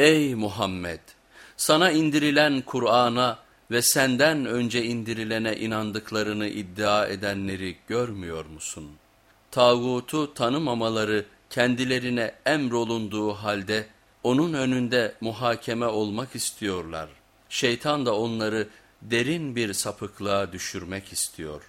Ey Muhammed! Sana indirilen Kur'an'a ve senden önce indirilene inandıklarını iddia edenleri görmüyor musun? Tağutu tanımamaları kendilerine emrolunduğu halde onun önünde muhakeme olmak istiyorlar. Şeytan da onları derin bir sapıklığa düşürmek istiyor.